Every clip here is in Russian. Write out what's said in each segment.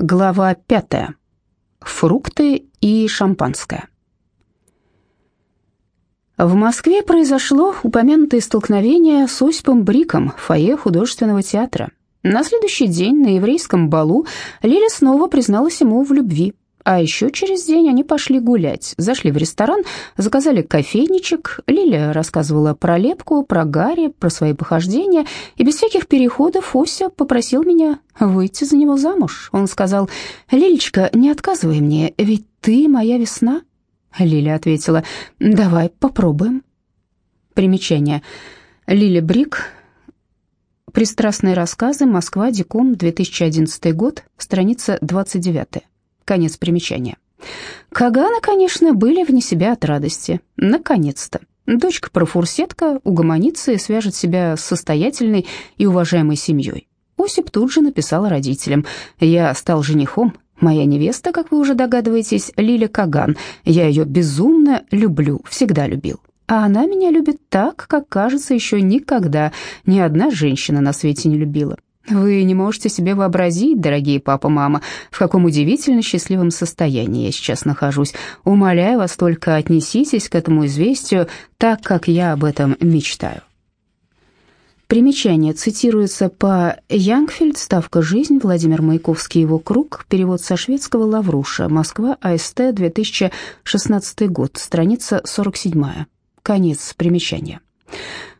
Глава пятая. Фрукты и шампанское. В Москве произошло упомянутое столкновение с Осипом Бриком в фойе художественного театра. На следующий день на еврейском балу Лиля снова призналась ему в любви. А еще через день они пошли гулять, зашли в ресторан, заказали кофейничек. Лиля рассказывала про лепку, про Гарри, про свои похождения, и без всяких переходов Ося попросил меня выйти за него замуж. Он сказал, «Лилечка, не отказывай мне, ведь ты моя весна». Лиля ответила, «Давай попробуем». Примечание. Лиля Брик, Пристрастные рассказы, Москва, Диком, 2011 год, страница 29. Конец примечания. Каганы, конечно, были вне себя от радости. Наконец-то. Дочка-профурсетка угомонится и свяжет себя с состоятельной и уважаемой семьей. Осип тут же написал родителям. «Я стал женихом. Моя невеста, как вы уже догадываетесь, Лиля Каган. Я ее безумно люблю, всегда любил. А она меня любит так, как, кажется, еще никогда ни одна женщина на свете не любила. Вы не можете себе вообразить, дорогие папа, мама, в каком удивительно счастливом состоянии я сейчас нахожусь. Умоляю вас только отнеситесь к этому известию так, как я об этом мечтаю. Примечание цитируется по Янгфельд, ставка. «Жизнь», Владимир Маяковский, его круг, перевод со шведского «Лавруша», Москва, АСТ, 2016 год, страница 47. Конец примечания.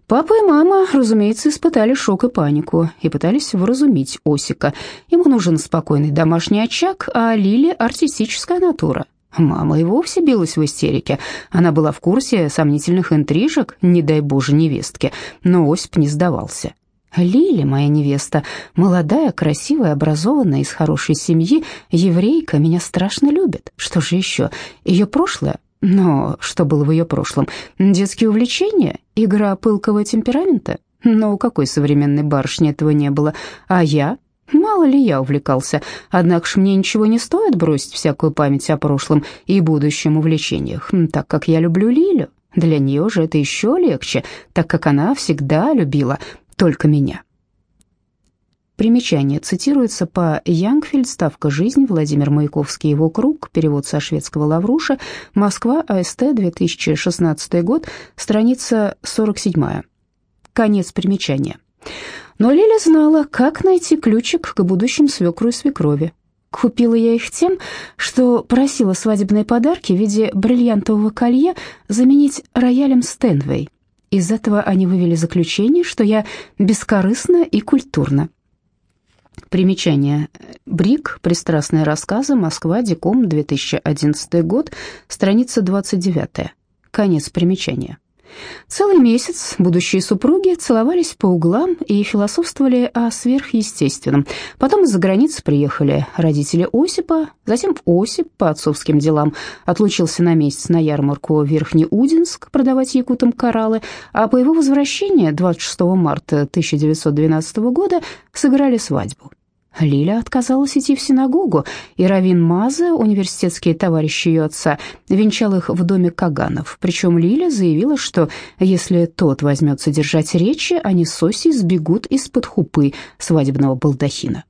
Папа и мама, разумеется, испытали шок и панику и пытались вразумить Осика. Ему нужен спокойный домашний очаг, а Лили — артистическая натура. Мама и вовсе билась в истерике. Она была в курсе сомнительных интрижек, не дай боже, невестки, но Осип не сдавался. Лили, моя невеста, молодая, красивая, образованная, из хорошей семьи, еврейка, меня страшно любит. Что же еще? Ее прошлое но что было в ее прошлом? Детские увлечения? Игра пылкого темперамента? Но у какой современной барышни этого не было? А я? Мало ли я увлекался, однако ж мне ничего не стоит бросить всякую память о прошлом и будущем увлечениях, так как я люблю Лилю. Для нее же это еще легче, так как она всегда любила только меня. Примечание цитируется по Янгфельд, ставка «Жизнь», Владимир Маяковский, его круг, перевод со шведского Лавруша, Москва, АСТ, 2016 год, страница 47. Конец примечания. Но Лиля знала, как найти ключик к будущим свекру и свекрови. Купила я их тем, что просила свадебные подарки в виде бриллиантового колье заменить роялем Стэнвей. Из этого они вывели заключение, что я бескорыстна и культурна. Примечание. Брик. Пристрастные рассказы. Москва. Диком. 2011 год. Страница 29. Конец примечания. Целый месяц будущие супруги целовались по углам и философствовали о сверхъестественном. Потом из-за границы приехали родители Осипа, затем Осип по отцовским делам отлучился на месяц на ярмарку в Верхнеудинск продавать якутам кораллы, а по его возвращении 26 марта 1912 года сыграли свадьбу. Лиля отказалась идти в синагогу, и Равин Маза, университетские товарищи ее отца, венчал их в доме Каганов. Причем Лиля заявила, что если тот возьмется держать речи, они с Осей сбегут из-под хупы свадебного балдахина.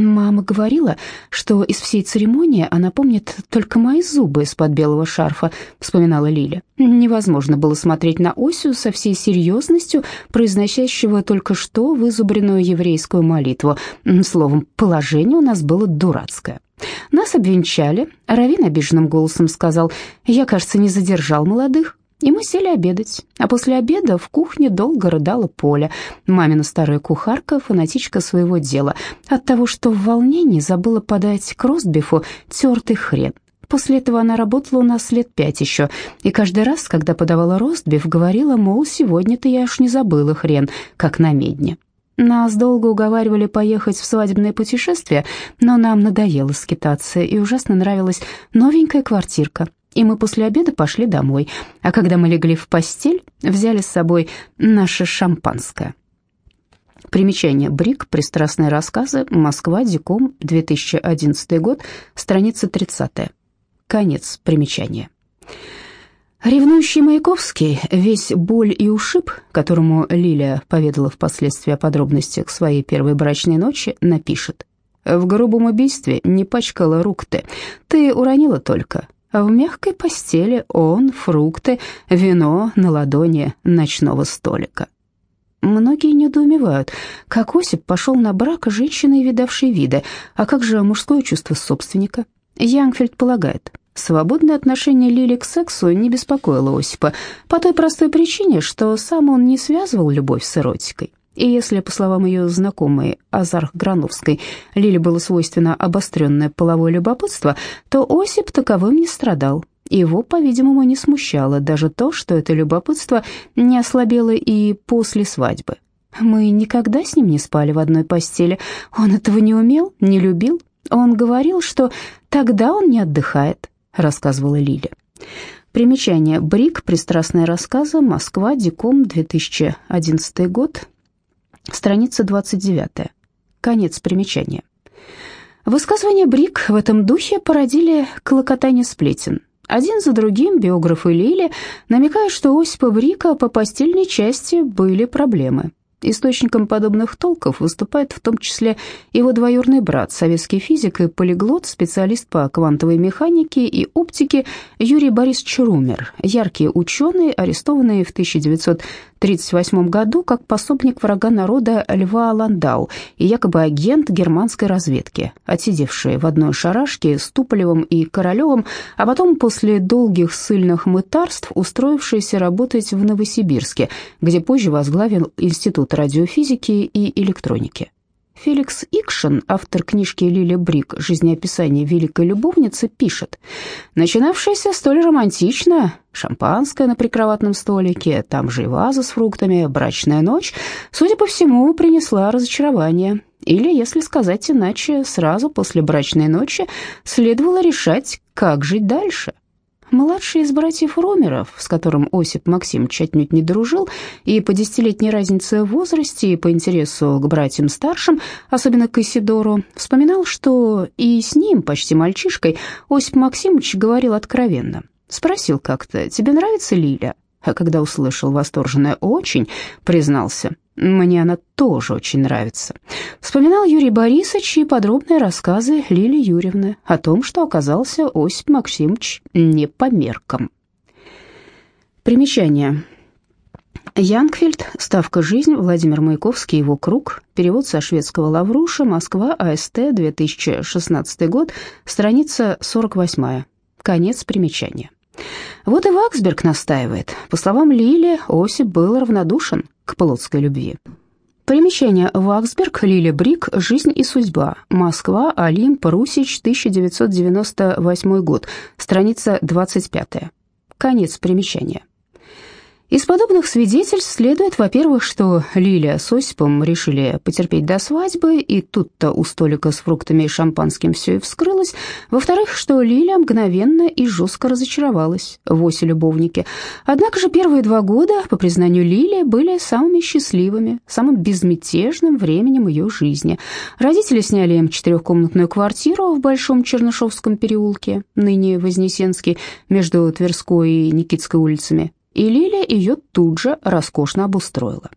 Мама говорила, что из всей церемонии она помнит только мои зубы из-под белого шарфа, вспоминала Лиля. Невозможно было смотреть на Осю со всей серьезностью, произносящего только что вызубренную еврейскую молитву. Словом, положение у нас было дурацкое. Нас обвенчали. Равин обиженным голосом сказал, «Я, кажется, не задержал молодых». И мы сели обедать. А после обеда в кухне долго рыдала Поля, мамина старая кухарка, фанатичка своего дела, от того, что в волнении забыла подать к ростбифу тертый хрен. После этого она работала у нас лет пять еще, и каждый раз, когда подавала ростбиф, говорила, мол, сегодня-то я уж не забыла хрен, как на медне. Нас долго уговаривали поехать в свадебное путешествие, но нам надоело скитаться, и ужасно нравилась новенькая квартирка, и мы после обеда пошли домой. А когда мы легли в постель, взяли с собой наше шампанское. Примечание. Брик. Пристрастные рассказы. Москва. Диком. 2011 год. Страница 30. Конец примечания. Ревнующий Маяковский, весь боль и ушиб, которому Лилия поведала впоследствии о подробностях своей первой брачной ночи, напишет. В грубом убийстве не пачкала рук ты. Ты уронила только. А в мягкой постели он, фрукты, вино на ладони ночного столика. Многие недоумевают, как Осип пошел на брак женщины, видавшей виды, а как же мужское чувство собственника? Янгфельд полагает, свободное отношение Лили к сексу не беспокоило Осипа по той простой причине, что сам он не связывал любовь с эротикой. И если, по словам ее знакомой Азарх Грановской, Лиле было свойственно обостренное половое любопытство, то Осип таковым не страдал. Его, по-видимому, не смущало даже то, что это любопытство не ослабело и после свадьбы. Мы никогда с ним не спали в одной постели. Он этого не умел, не любил. Он говорил, что тогда он не отдыхает, рассказывала Лиля. Примечание. Брик. Пристрастные рассказы. Москва. Диком. 2011 год. Страница 29. Конец примечания. Высказывания Брик в этом духе породили клокотание сплетен. Один за другим биографы Лили намекают, что у Осипа Брика по постельной части были проблемы. Источником подобных толков выступает в том числе его двоюродный брат, советский физик и полиглот, специалист по квантовой механике и оптике Юрий Борисович Румер, яркий ученый, арестованный в 1938 году как пособник врага народа Льва Ландау и якобы агент германской разведки, отсидевший в одной шарашке с Туполевым и Королевым, а потом после долгих сильных мытарств устроившийся работать в Новосибирске, где позже возглавил институт Институт радиофизики и электроники. Феликс Икшин, автор книжки Лили Брик «Жизнеописание великой любовницы», пишет, «Начинавшаяся столь романтично, шампанское на прикроватном столике, там же и ваза с фруктами, брачная ночь, судя по всему, принесла разочарование. Или, если сказать иначе, сразу после брачной ночи следовало решать, как жить дальше». Младший из братьев Ромеров, с которым Осип Максимович отнюдь не дружил, и по десятилетней разнице в возрасте, и по интересу к братьям старшим, особенно к Исидору, вспоминал, что и с ним, почти мальчишкой, Осип Максимович говорил откровенно. Спросил как-то, «Тебе нравится Лиля?» А когда услышал восторженное «очень», признался, мне она тоже очень нравится. Вспоминал Юрий Борисович и подробные рассказы Лили Юрьевны о том, что оказался Осип Максимович не по меркам. Примечание. Янгфельд, Ставка «Жизнь», Владимир Маяковский, его круг, перевод со шведского Лавруша, Москва, АСТ, 2016 год, страница 48. Конец примечания. Вот и Ваксберг настаивает. По словам Лили, Осип был равнодушен к плотской любви. Примечание. Ваксберг, Лиля Брик, «Жизнь и судьба». Москва, Олимп, Русич, 1998 год. Страница 25. Конец примечания. Из подобных свидетельств следует, во-первых, что Лилия с Осипом решили потерпеть до свадьбы, и тут-то у столика с фруктами и шампанским все и вскрылось. Во-вторых, что Лилия мгновенно и жестко разочаровалась в осе любовнике. Однако же первые два года, по признанию Лилии, были самыми счастливыми, самым безмятежным временем ее жизни. Родители сняли им четырехкомнатную квартиру в Большом Чернышовском переулке, ныне Вознесенский, между Тверской и Никитской улицами и Лиля ее тут же роскошно обустроила.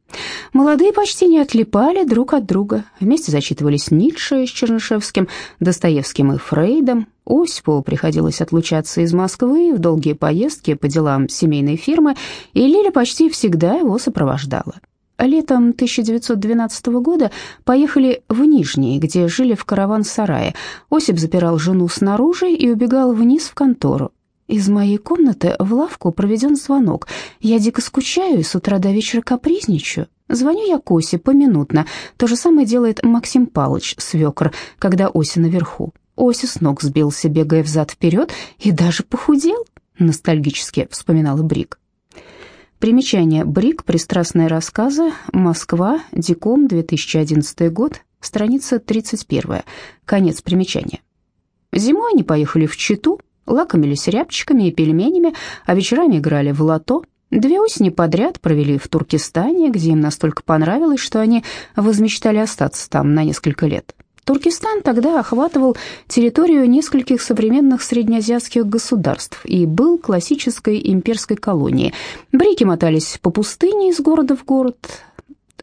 Молодые почти не отлипали друг от друга, вместе зачитывались Ницше с Чернышевским, Достоевским и Фрейдом. Осипову приходилось отлучаться из Москвы в долгие поездки по делам семейной фирмы, и Лиля почти всегда его сопровождала. Летом 1912 года поехали в Нижний, где жили в караван-сарае. Осип запирал жену снаружи и убегал вниз в контору. Из моей комнаты в лавку проведен звонок. Я дико скучаю и с утра до вечера капризничаю. Звоню я Косе поминутно. То же самое делает Максим Палыч, свекр, когда Ося наверху. Ося с ног сбился, бегая взад-вперед, и даже похудел, ностальгически вспоминала Брик. Примечание. Брик. Пристрастные рассказы. Москва. Диком. 2011 год. Страница 31. Конец примечания. Зимой они поехали в Читу, лакомились рябчиками и пельменями, а вечерами играли в лото. Две осени подряд провели в Туркестане, где им настолько понравилось, что они возмечтали остаться там на несколько лет. Туркестан тогда охватывал территорию нескольких современных среднеазиатских государств и был классической имперской колонией. Брики мотались по пустыне из города в город,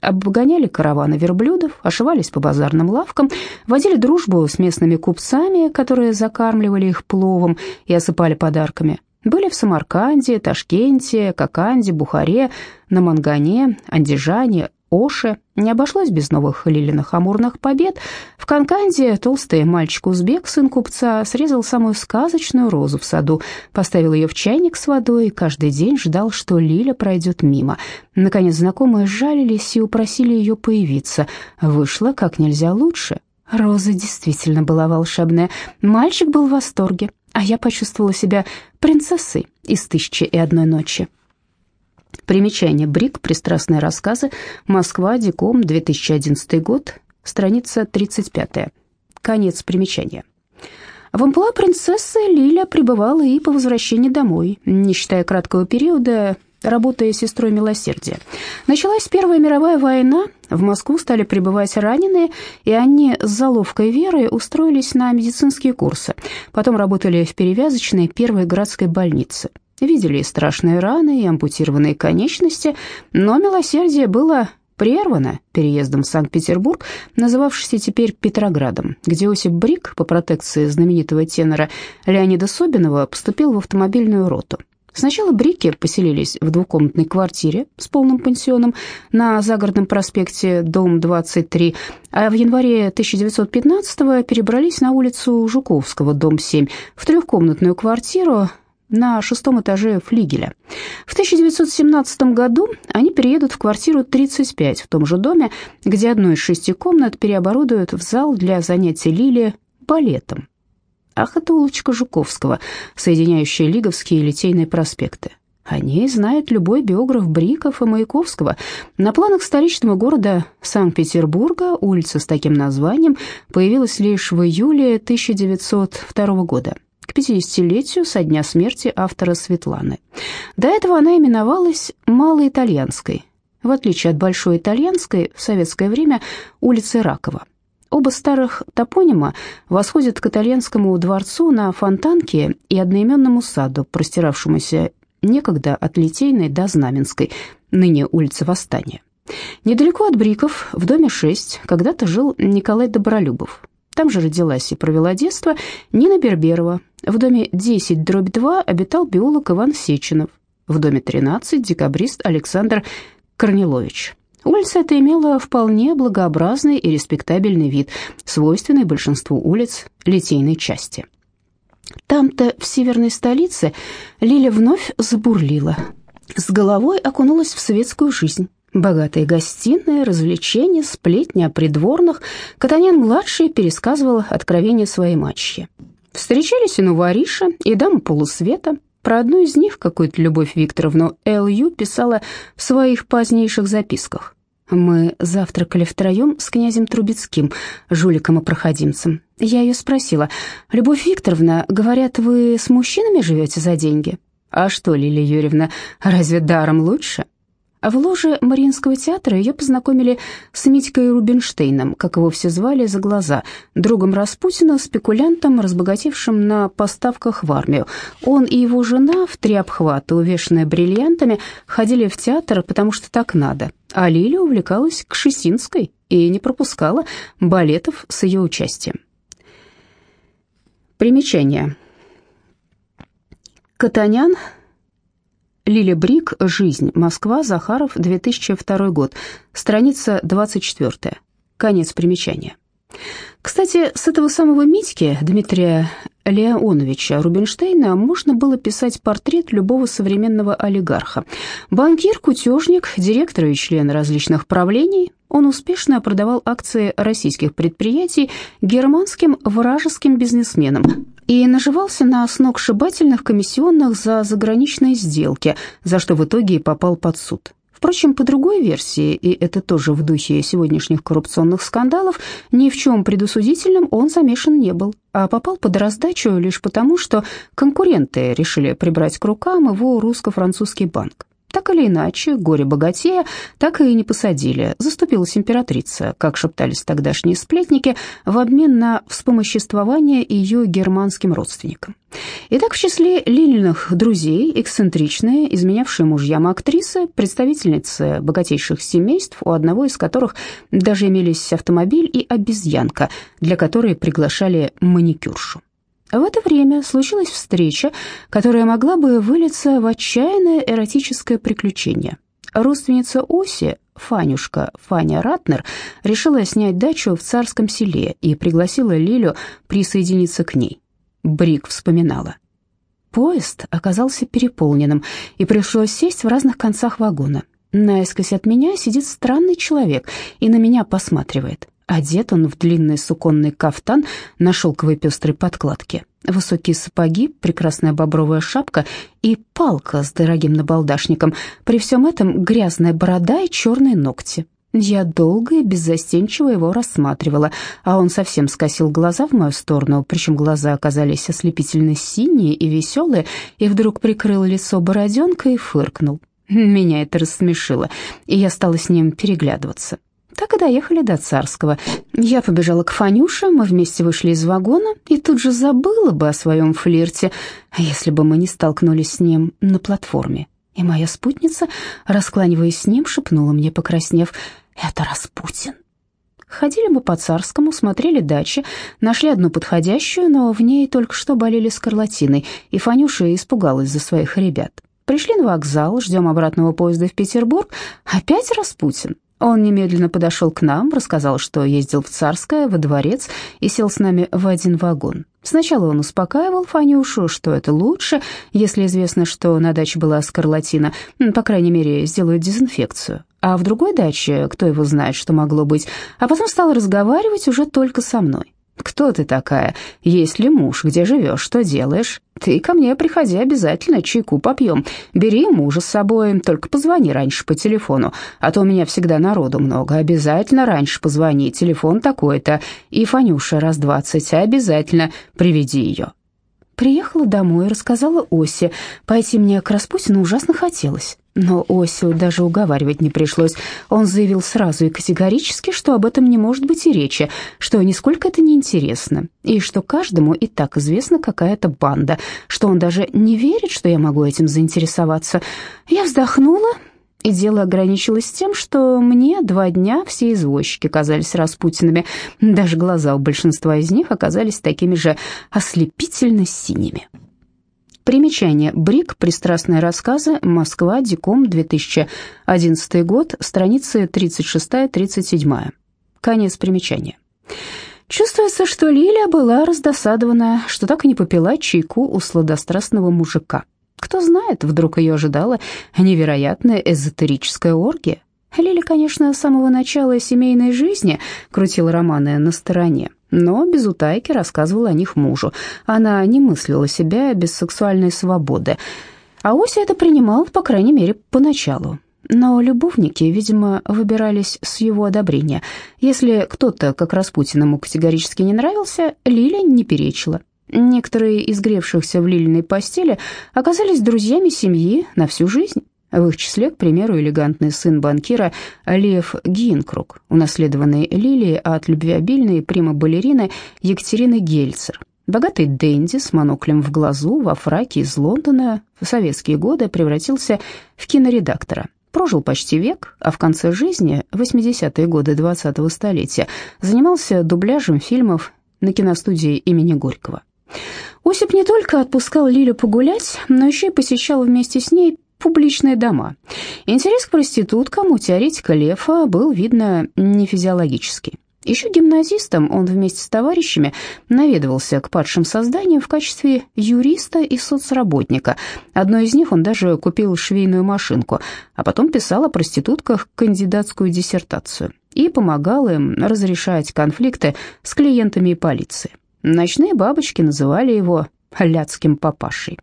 обгоняли караваны верблюдов, ошивались по базарным лавкам, водили дружбу с местными купцами, которые закармливали их пловом и осыпали подарками. Были в Самарканде, Ташкенте, Коканде, Бухаре, на Мангане, Андижане, Оше. Не обошлось без новых лилиных амурных побед. В Канканде толстый мальчик-узбек, сын купца, срезал самую сказочную розу в саду, поставил ее в чайник с водой и каждый день ждал, что Лиля пройдет мимо. Наконец знакомые сжалились и упросили ее появиться. Вышло как нельзя лучше. Роза действительно была волшебная. Мальчик был в восторге, а я почувствовала себя принцессой из «Тысячи и одной ночи». Примечание. Брик. Пристрастные рассказы. Москва. Диком. 2011 год. Страница 35. Конец примечания. В амплуа принцессы Лиля пребывала и по возвращении домой, не считая краткого периода, работая сестрой милосердия. Началась Первая мировая война, в Москву стали прибывать раненые, и они с заловкой веры устроились на медицинские курсы. Потом работали в перевязочной первой городской больнице. Видели страшные раны и ампутированные конечности, но милосердие было прервано переездом в Санкт-Петербург, называвшийся теперь Петроградом, где Осип Брик по протекции знаменитого тенора Леонида Собинова поступил в автомобильную роту. Сначала Брики поселились в двухкомнатной квартире с полным пансионом на Загородном проспекте, дом 23, а в январе 1915-го перебрались на улицу Жуковского, дом 7, в трехкомнатную квартиру на шестом этаже флигеля. В 1917 году они переедут в квартиру 35 в том же доме, где одну из шести комнат переоборудуют в зал для занятий Лили балетом. Ах, это улочка Жуковского, соединяющая Лиговские и Литейные проспекты. О ней знает любой биограф Бриков и Маяковского. На планах столичного города Санкт-Петербурга улица с таким названием появилась лишь в июле 1902 года к 50-летию со дня смерти автора Светланы. До этого она именовалась Малоитальянской, в отличие от Большой Итальянской в советское время улицы Ракова. Оба старых топонима восходят к итальянскому дворцу на Фонтанке и одноименному саду, простиравшемуся некогда от Литейной до Знаменской, ныне улица Восстания. Недалеко от Бриков, в доме 6, когда-то жил Николай Добролюбов. Там же родилась и провела детство Нина Берберова. В доме 10 дробь 2 обитал биолог Иван Сеченов. В доме 13 декабрист Александр Корнилович. Улица эта имела вполне благообразный и респектабельный вид, свойственный большинству улиц литейной части. Там-то, в северной столице, Лиля вновь забурлила. С головой окунулась в светскую жизнь. Богатые гостиные, развлечения, сплетни о придворных. Катанян-младший пересказывал откровения своей мачехи. Встречались и Нувариша, и дама полусвета. Про одну из них, какую-то Любовь Викторовну, Л.Ю. писала в своих позднейших записках. Мы завтракали втроем с князем Трубецким, жуликом и проходимцем. Я ее спросила, «Любовь Викторовна, говорят, вы с мужчинами живете за деньги?» «А что, Лилия Юрьевна, разве даром лучше?» В ложе Мариинского театра ее познакомили с Митькой Рубинштейном, как его все звали за глаза, другом Распутина, спекулянтом, разбогатевшим на поставках в армию. Он и его жена в три обхвата, увешанные бриллиантами, ходили в театр, потому что так надо. А Лиля увлекалась Кшесинской и не пропускала балетов с ее участием. Примечание. Катанян Лили Брик «Жизнь. Москва. Захаров. 2002 год». Страница 24. Конец примечания. Кстати, с этого самого Митьки, Дмитрия Леоновича Рубинштейна, можно было писать портрет любого современного олигарха. Банкир, кутежник, директор и член различных правлений, он успешно продавал акции российских предприятий германским вражеским бизнесменам, и наживался на сногсшибательных комиссионных за заграничные сделки, за что в итоге и попал под суд. Впрочем, по другой версии, и это тоже в духе сегодняшних коррупционных скандалов, ни в чем предусудительном он замешан не был, а попал под раздачу лишь потому, что конкуренты решили прибрать к рукам его русско-французский банк. Так или иначе, горе-богатея так и не посадили. Заступилась императрица, как шептались тогдашние сплетники, в обмен на вспомоществование ее германским родственникам. Итак, в числе Лилиных друзей эксцентричные, изменявшие мужьям актрисы, представительницы богатейших семейств, у одного из которых даже имелись автомобиль и обезьянка, для которой приглашали маникюршу. В это время случилась встреча, которая могла бы вылиться в отчаянное эротическое приключение. Родственница Оси, Фанюшка Фаня Ратнер, решила снять дачу в царском селе и пригласила Лилю присоединиться к ней. Брик вспоминала. Поезд оказался переполненным, и пришлось сесть в разных концах вагона. Наискось от меня сидит странный человек и на меня посматривает. Одет он в длинный суконный кафтан на шелковой пестрой подкладке, высокие сапоги, прекрасная бобровая шапка и палка с дорогим набалдашником. При всем этом грязная борода и черные ногти. Я долго и беззастенчиво его рассматривала, а он совсем скосил глаза в мою сторону, причем глаза оказались ослепительно синие и веселые, и вдруг прикрыл лицо бороденкой и фыркнул. Меня это рассмешило, и я стала с ним переглядываться. Так и доехали до Царского. Я побежала к Фанюше, мы вместе вышли из вагона и тут же забыла бы о своем флирте, если бы мы не столкнулись с ним на платформе. И моя спутница, раскланиваясь с ним, шепнула мне, покраснев, «Это Распутин». Ходили мы по Царскому, смотрели дачи, нашли одну подходящую, но в ней только что болели скарлатиной, и Фанюша испугалась за своих ребят. Пришли на вокзал, ждем обратного поезда в Петербург, опять Распутин. Он немедленно подошел к нам, рассказал, что ездил в Царское, во дворец и сел с нами в один вагон. Сначала он успокаивал Фанюшу, что это лучше, если известно, что на даче была скарлатина, по крайней мере, сделают дезинфекцию. А в другой даче, кто его знает, что могло быть, а потом стал разговаривать уже только со мной. «Кто ты такая? Есть ли муж? Где живешь? Что делаешь? Ты ко мне приходи обязательно, чайку попьем. Бери мужа с собой, только позвони раньше по телефону, а то у меня всегда народу много. Обязательно раньше позвони, телефон такой-то. И Фанюша раз двадцать, обязательно приведи ее». Приехала домой и рассказала Осе. Пойти мне к Распутину ужасно хотелось. Но Осю даже уговаривать не пришлось. Он заявил сразу и категорически, что об этом не может быть и речи, что нисколько это не интересно, и что каждому и так известна какая-то банда, что он даже не верит, что я могу этим заинтересоваться. Я вздохнула и дело ограничилось тем, что мне два дня все извозчики казались распутинами, даже глаза у большинства из них оказались такими же ослепительно синими. Примечание. Брик. Пристрастные рассказы. Москва. Диком. 2011 год. Страницы 36-37. Конец примечания. Чувствуется, что Лиля была раздосадована, что так и не попила чайку у сладострастного мужика. Кто знает, вдруг ее ожидала невероятная эзотерическая оргия. Лили, конечно, с самого начала семейной жизни крутила романы на стороне, но без утайки рассказывала о них мужу. Она не мыслила себя без сексуальной свободы. А Ося это принимала, по крайней мере, поначалу. Но любовники, видимо, выбирались с его одобрения. Если кто-то, как Распутин, ему категорически не нравился, Лиля не перечила. Некоторые из гревшихся в Лилиной постели оказались друзьями семьи на всю жизнь. В их числе, к примеру, элегантный сын банкира Лев Гинкруг, унаследованный Лилией от любвеобильной прима-балерины Екатерины Гельцер. Богатый Дэнди с моноклем в глазу во фраке из Лондона в советские годы превратился в киноредактора. Прожил почти век, а в конце жизни, 80-е годы 20-го столетия, занимался дубляжем фильмов на киностудии имени Горького. Осип не только отпускал Лилю погулять, но еще и посещал вместе с ней публичные дома. Интерес к проституткам у теоретика Лефа был, видно, не физиологический. Еще гимназистом он вместе с товарищами наведывался к падшим созданиям в качестве юриста и соцработника. Одной из них он даже купил швейную машинку, а потом писал о проститутках кандидатскую диссертацию и помогал им разрешать конфликты с клиентами и полицией. Ночные бабочки называли его ляцким папашей.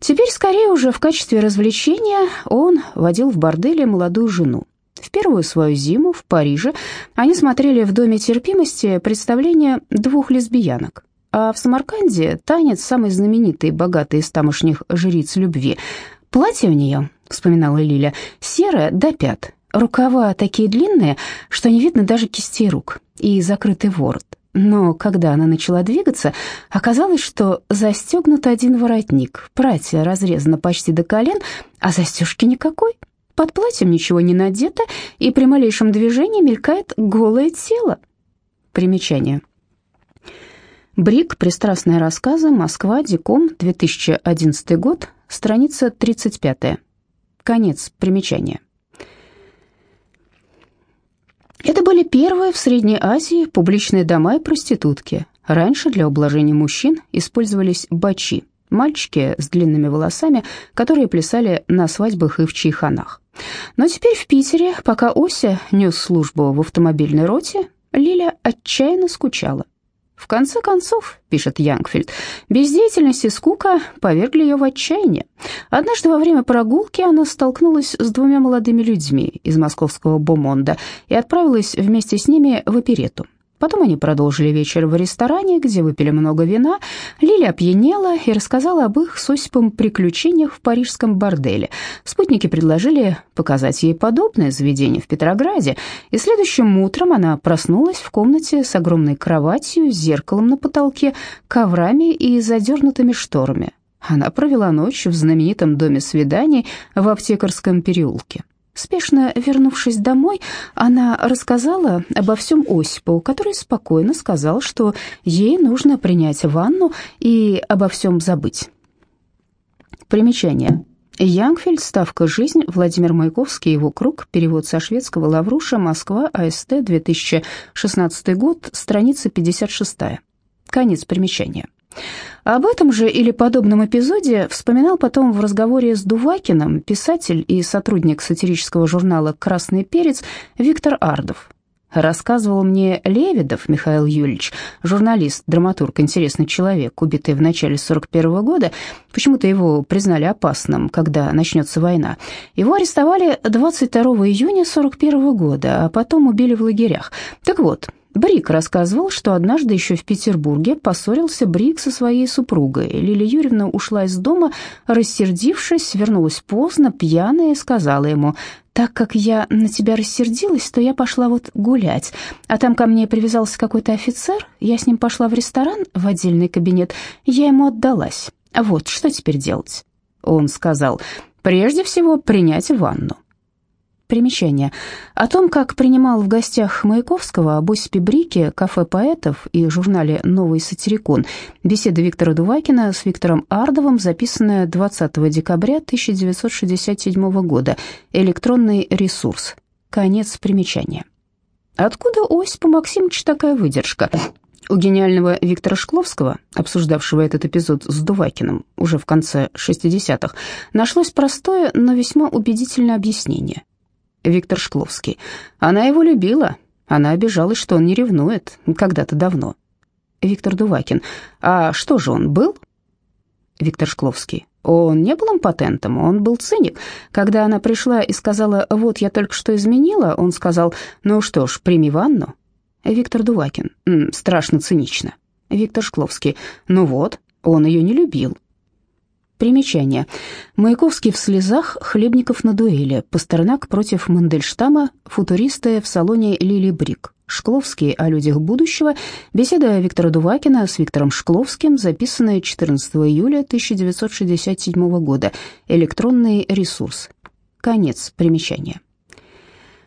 Теперь, скорее уже в качестве развлечения, он водил в борделе молодую жену. В первую свою зиму в Париже они смотрели в Доме терпимости представление двух лесбиянок. А в Самарканде танец самой знаменитой и богатой из тамошних жриц любви. Платье у нее вспоминала Лиля, серая до пят, рукава такие длинные, что не видно даже кистей рук, и закрытый ворот. Но когда она начала двигаться, оказалось, что застегнут один воротник, платье разрезано почти до колен, а застежки никакой. Под платьем ничего не надето, и при малейшем движении мелькает голое тело. Примечание. Брик. Пристрастные рассказы. Москва. Диком. 2011 год. Страница 35. Конец примечания. Это были первые в Средней Азии публичные дома и проститутки. Раньше для ублажения мужчин использовались бачи, мальчики с длинными волосами, которые плясали на свадьбах и в чайханах. Но теперь в Питере, пока Ося нес службу в автомобильной роте, Лиля отчаянно скучала. В конце концов, пишет Янгфельд, бездеятельность и скука повергли ее в отчаяние. Однажды во время прогулки она столкнулась с двумя молодыми людьми из московского Бомонда и отправилась вместе с ними в оперету. Потом они продолжили вечер в ресторане, где выпили много вина. Лили опьянела и рассказала об их с Осипом приключениях в парижском борделе. Спутники предложили показать ей подобное заведение в Петрограде, и следующим утром она проснулась в комнате с огромной кроватью, зеркалом на потолке, коврами и задернутыми шторами. Она провела ночь в знаменитом доме свиданий в аптекарском переулке. Спешно вернувшись домой, она рассказала обо всем Осипу, который спокойно сказал, что ей нужно принять ванну и обо всем забыть. Примечание. Янгфельд, ставка «Жизнь», Владимир Маяковский, его круг, перевод со шведского. «Лавруша», Москва, АСТ, 2016 год, страница 56. Конец примечания. Об этом же или подобном эпизоде вспоминал потом в разговоре с Дувакиным писатель и сотрудник сатирического журнала «Красный перец» Виктор Ардов. Рассказывал мне Левидов Михаил Юрьевич, журналист, драматург, интересный человек, убитый в начале 41 -го года. Почему-то его признали опасным, когда начнется война. Его арестовали 22 июня 41 -го года, а потом убили в лагерях. Так вот, Брик рассказывал, что однажды еще в Петербурге поссорился Брик со своей супругой. Лилия Юрьевна ушла из дома, рассердившись, вернулась поздно, пьяная, и сказала ему, «Так как я на тебя рассердилась, то я пошла вот гулять, а там ко мне привязался какой-то офицер, я с ним пошла в ресторан, в отдельный кабинет, я ему отдалась. Вот, что теперь делать?» Он сказал, «Прежде всего принять ванну». Примечание. О том, как принимал в гостях Маяковского об Осипе Брике, кафе поэтов и журнале «Новый сатирикон» беседа Виктора Дувакина с Виктором Ардовым, записанная 20 декабря 1967 года. Электронный ресурс. Конец примечания. Откуда Осипа Максимовича такая выдержка? У гениального Виктора Шкловского, обсуждавшего этот эпизод с Дувакиным уже в конце 60-х, нашлось простое, но весьма убедительное объяснение – Виктор Шкловский. Она его любила. Она обижалась, что он не ревнует, когда-то давно. Виктор Дувакин. А что же он был? Виктор Шкловский. Он не был импотентом, он был циник. Когда она пришла и сказала, вот я только что изменила, он сказал, ну что ж, прими ванну. Виктор Дувакин. Страшно цинично. Виктор Шкловский. Ну вот, он ее не любил. Примечание. Маяковский в слезах, Хлебников на дуэли, Пастернак против Мандельштама, футуристы в салоне Лили Брик. Шкловский о людях будущего. Беседа Виктора Дувакина с Виктором Шкловским, записанная 14 июля 1967 года. Электронный ресурс. Конец примечания.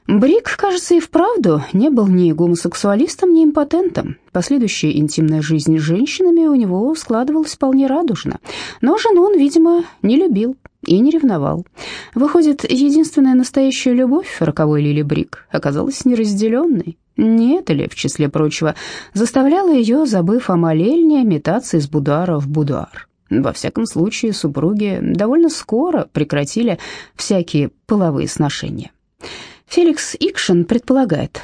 Брик, кажется, и вправду не был ни гомосексуалистом, ни импотентом. Последующая интимная жизнь с женщинами у него складывалась вполне радужно. Но жену он, видимо, не любил и не ревновал. Выходит, единственная настоящая любовь роковой Лили Брик оказалась неразделенной. Не это ли, в числе прочего, заставляло ее, забыв о молельне, метаться из будуара в будуар? Во всяком случае, супруги довольно скоро прекратили всякие половые сношения. Феликс Икшин предполагает,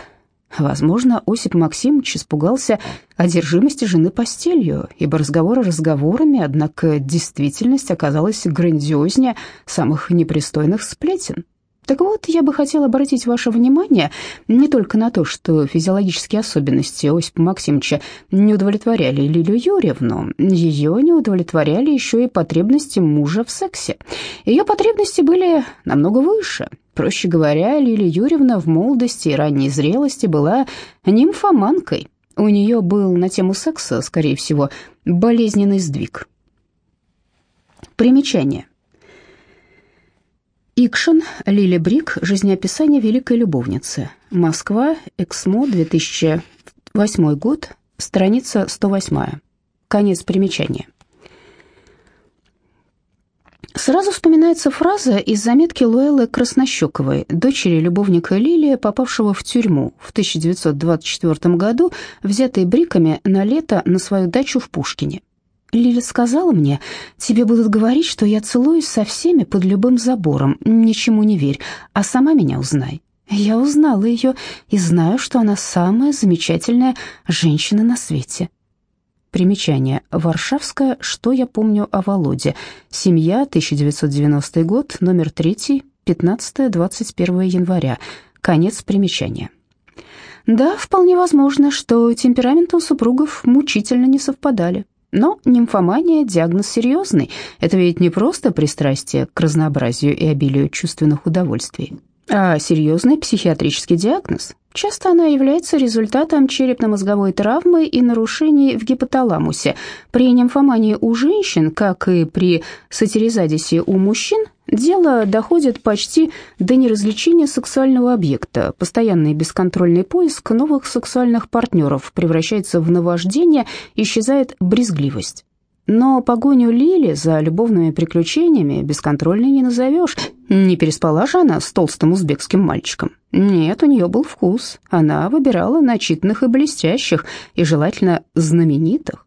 возможно, Осип Максимович испугался одержимости жены постелью, ибо разговоры разговорами, однако действительность оказалась грандиознее самых непристойных сплетен. Так вот, я бы хотела обратить ваше внимание не только на то, что физиологические особенности Осипа Максимовича не удовлетворяли Лилию Юрьевну, ее не удовлетворяли еще и потребности мужа в сексе. Ее потребности были намного выше. Проще говоря, Лилия Юрьевна в молодости и ранней зрелости была нимфоманкой. У нее был на тему секса, скорее всего, болезненный сдвиг. Примечание. Икшин, Лили Брик, жизнеописание великой любовницы. Москва, Эксмо, 2008 год, страница 108. Конец примечания. Сразу вспоминается фраза из заметки Луэллы Краснощековой, дочери любовника Лилии, попавшего в тюрьму в 1924 году, взятой бриками на лето на свою дачу в Пушкине. Лиля сказала мне, тебе будут говорить, что я целуюсь со всеми под любым забором, ничему не верь, а сама меня узнай. Я узнала ее и знаю, что она самая замечательная женщина на свете. Примечание. Варшавская «Что я помню о Володе». Семья, 1990 год, номер 3, 15-21 января. Конец примечания. Да, вполне возможно, что темпераменты у супругов мучительно не совпадали. Но нимфомания – диагноз серьезный. Это ведь не просто пристрастие к разнообразию и обилию чувственных удовольствий, а серьезный психиатрический диагноз. Часто она является результатом черепно-мозговой травмы и нарушений в гипоталамусе. При нимфомании у женщин, как и при сатиризадисе у мужчин, дело доходит почти до неразличения сексуального объекта. Постоянный бесконтрольный поиск новых сексуальных партнеров превращается в наваждение, исчезает брезгливость. Но погоню Лили за любовными приключениями бесконтрольной не назовешь. Не переспала же она с толстым узбекским мальчиком. Нет, у нее был вкус. Она выбирала начитанных и блестящих, и желательно знаменитых.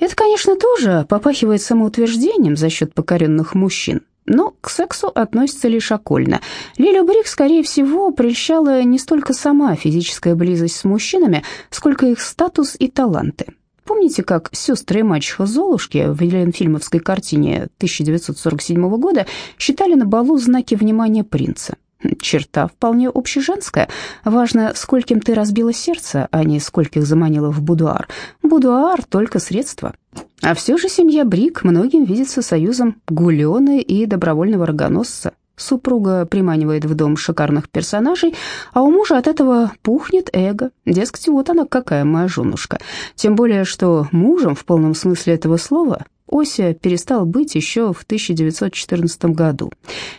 Это, конечно, тоже попахивает самоутверждением за счет покоренных мужчин. Но к сексу относится лишь окольно. Лилю Брик, скорее всего, прельщала не столько сама физическая близость с мужчинами, сколько их статус и таланты. Помните, как сестры и мачеха Золушки в Еленфильмовской картине 1947 года считали на балу знаки внимания принца? Черта вполне общеженская. Важно, скольким ты разбила сердце, а не скольких заманила в будуар. Будуар — только средство. А все же семья Брик многим видится союзом гулены и добровольного рогоносца. Супруга приманивает в дом шикарных персонажей, а у мужа от этого пухнет эго. Дескать, вот она какая моя женушка. Тем более, что мужем в полном смысле этого слова Ося перестал быть еще в 1914 году.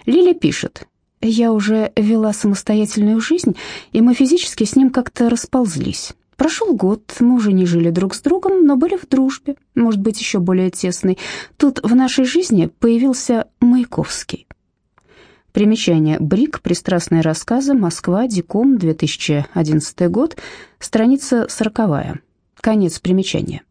Лиля пишет, «Я уже вела самостоятельную жизнь, и мы физически с ним как-то расползлись». Прошел год, мы уже не жили друг с другом, но были в дружбе, может быть, еще более тесной. Тут в нашей жизни появился Маяковский. Примечание. Брик. Пристрастные рассказы. Москва. Диком. 2011 год. Страница 40. Конец примечания.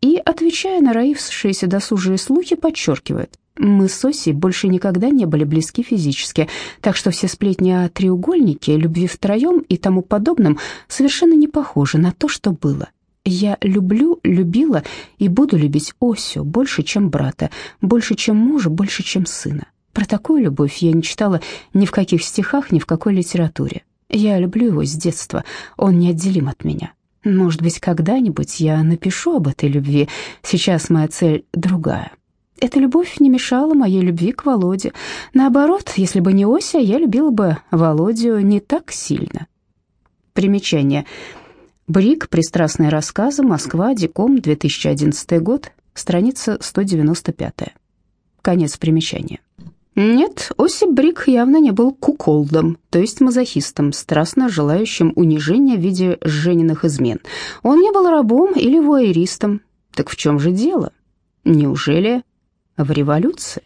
И, отвечая на роившиеся досужие слухи, подчеркивает. Мы с Осей больше никогда не были близки физически, так что все сплетни о треугольнике, любви втроем и тому подобном совершенно не похожи на то, что было. Я люблю, любила и буду любить Осю больше, чем брата, больше, чем мужа, больше, чем сына. Про такую любовь я не читала ни в каких стихах, ни в какой литературе. Я люблю его с детства, он неотделим от меня. Может быть, когда-нибудь я напишу об этой любви. Сейчас моя цель другая. Эта любовь не мешала моей любви к Володе. Наоборот, если бы не Ося, я любила бы Володю не так сильно. Примечание. Брик. Пристрастные рассказы. Москва. Диком. 2011 год. Страница 195. Конец примечания. Нет, Осип Брик явно не был куколдом, то есть мазохистом, страстно желающим унижения в виде жененных измен. Он не был рабом или вуайеристом. Так в чем же дело? Неужели в революции?